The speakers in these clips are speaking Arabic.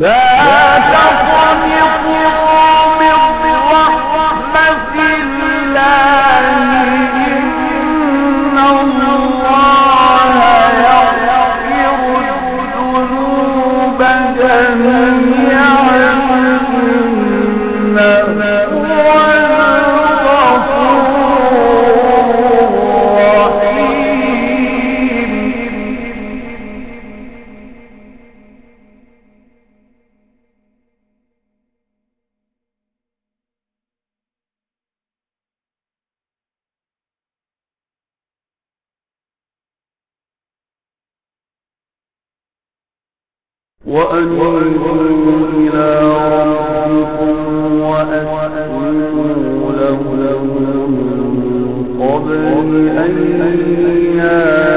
لا وأنيبوا إلى ربكم وأسلموا له قبل أن يأتي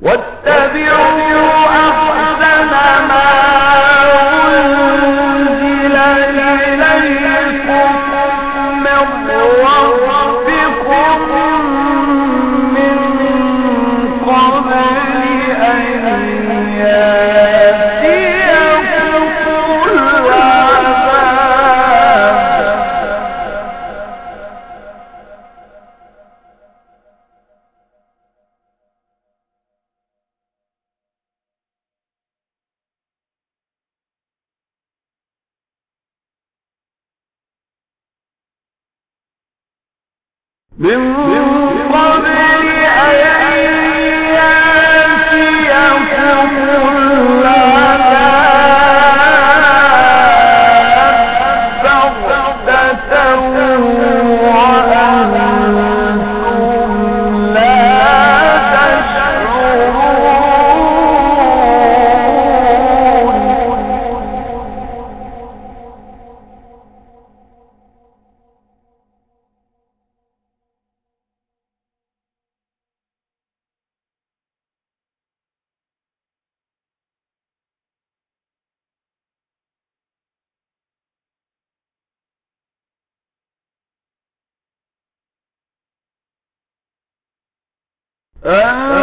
What من أن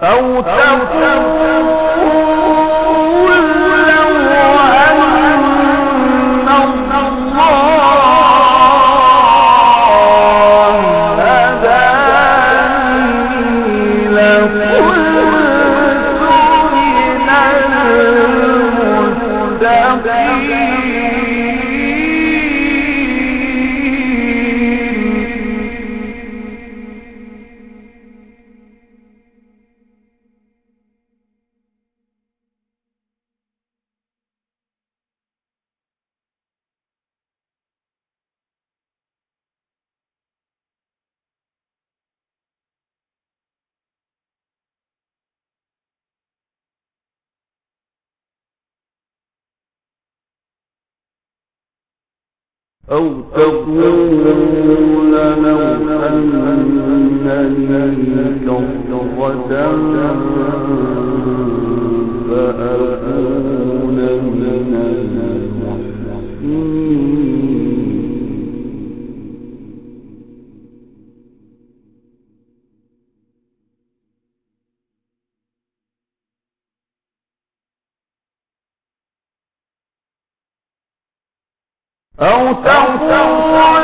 أو تقول أو تقول لو أن لي كرة فأكون من المحسنين أو تقول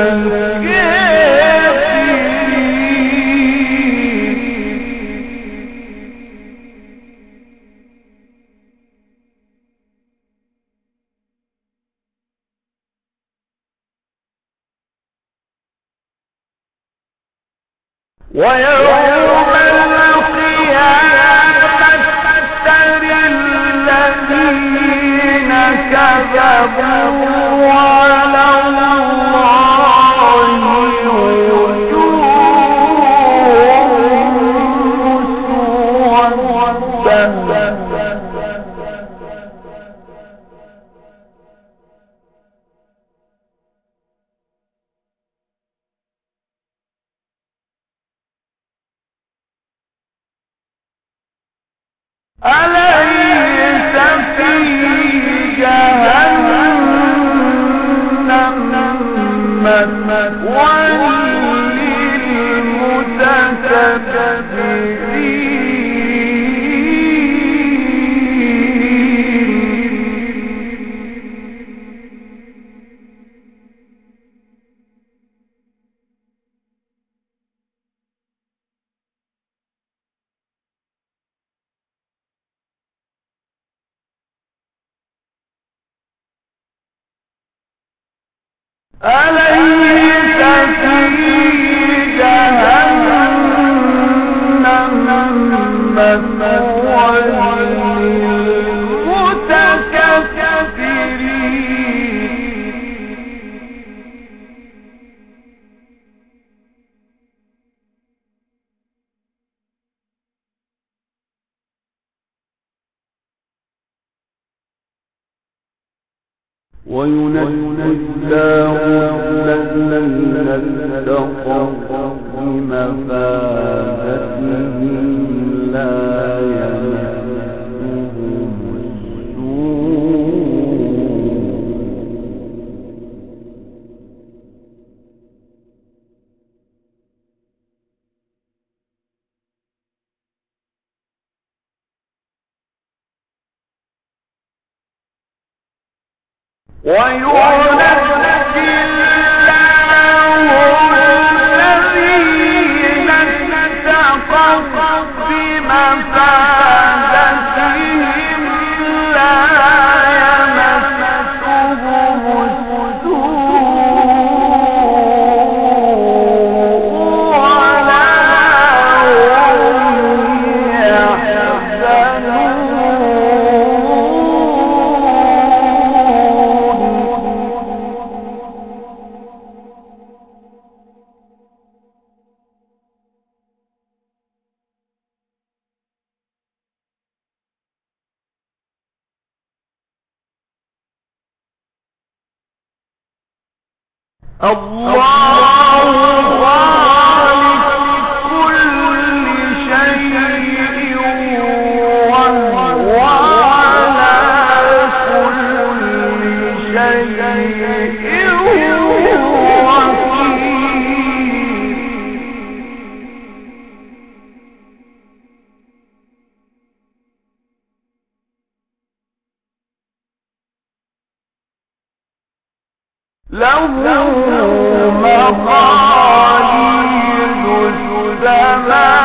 ويوم القيامة ترى الذين كذبوا على الله أليس اتقوا بمفازتهم لا وينجي الله لَهُ مَقَالِيدُ السَّمَاوَاتِ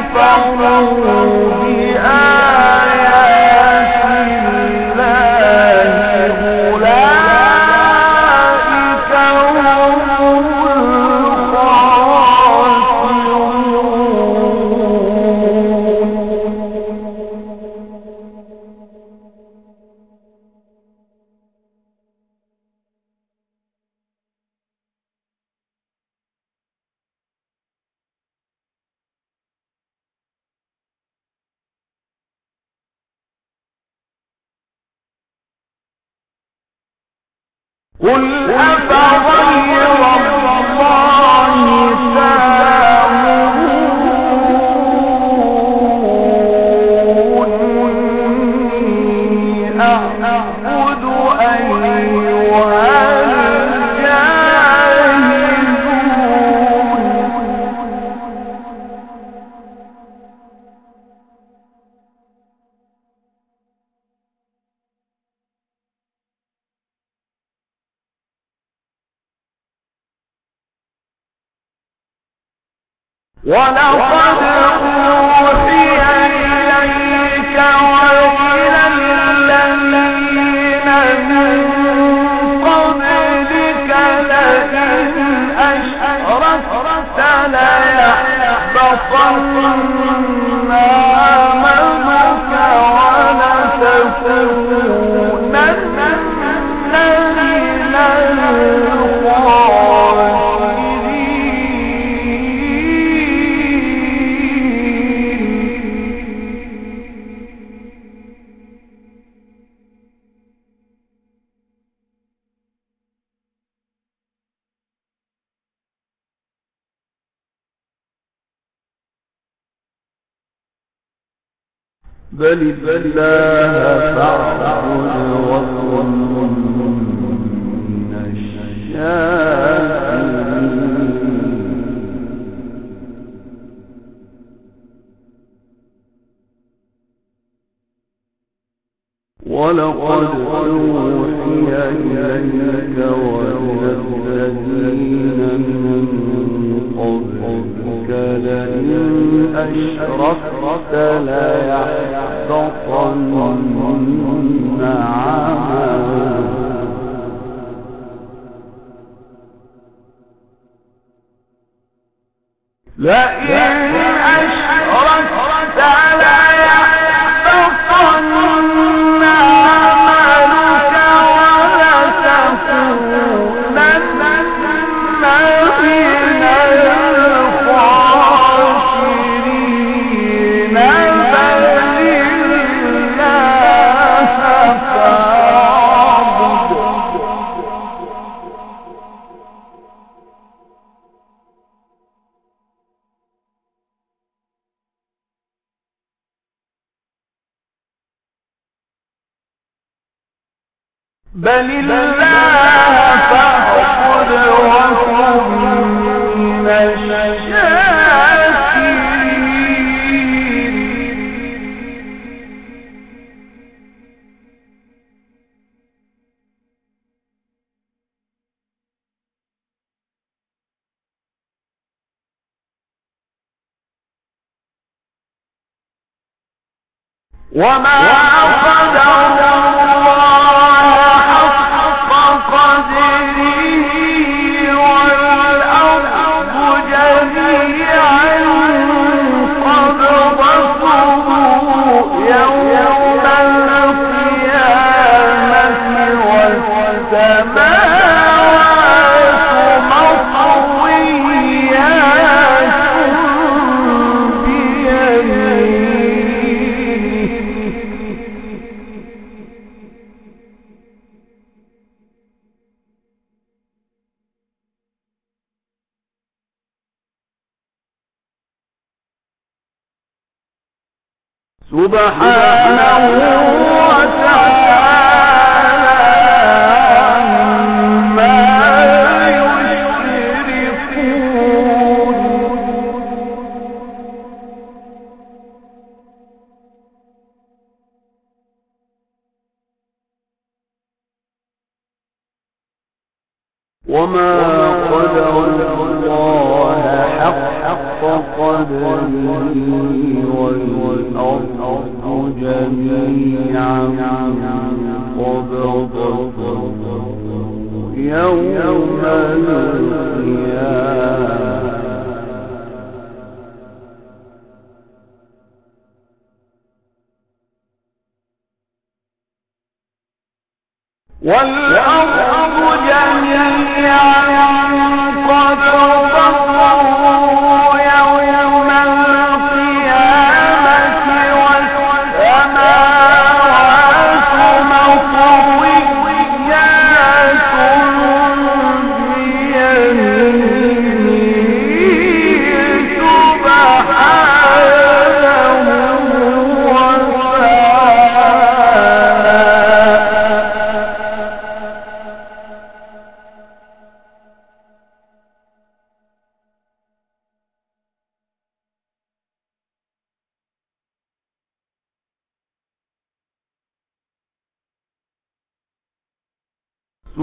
كفروا بآياتنا قل أفغير الله ولقد أوحي إليك وإلى الذين من قبلك لئن أشركت ليحبطن عملك ولتكونن بل الله فاعبد وكن من ولقد أوحي إليك وإلى الذين من قبلك لئن أشركت ليحبطن تطمئن بل الله فاعبد وكن من الشاكرين. وما قدر سبحانه وما قدر الله حق قدره والأرض جميعا قبضته يوم القيامة والأرض جميعا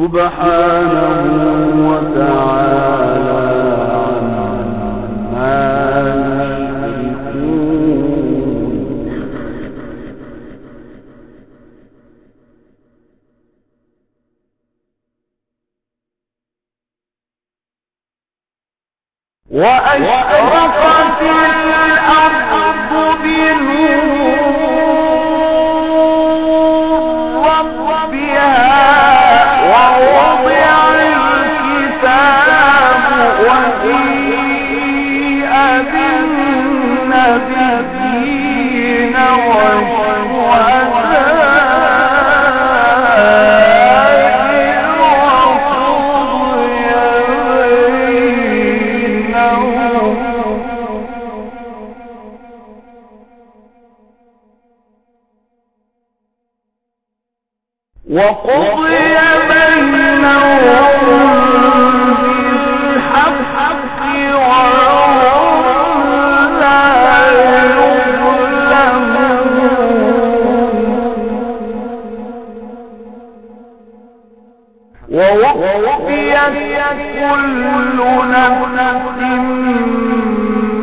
سبحانه وتعالى وقضي بينهم بالحق وهم لا يظلمون ووفيت كل نفس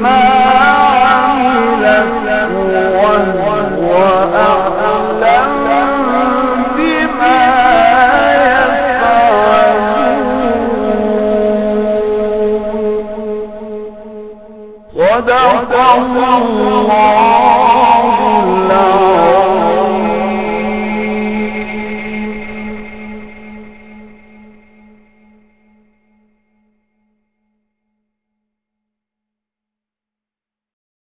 ما عملت وهو الله.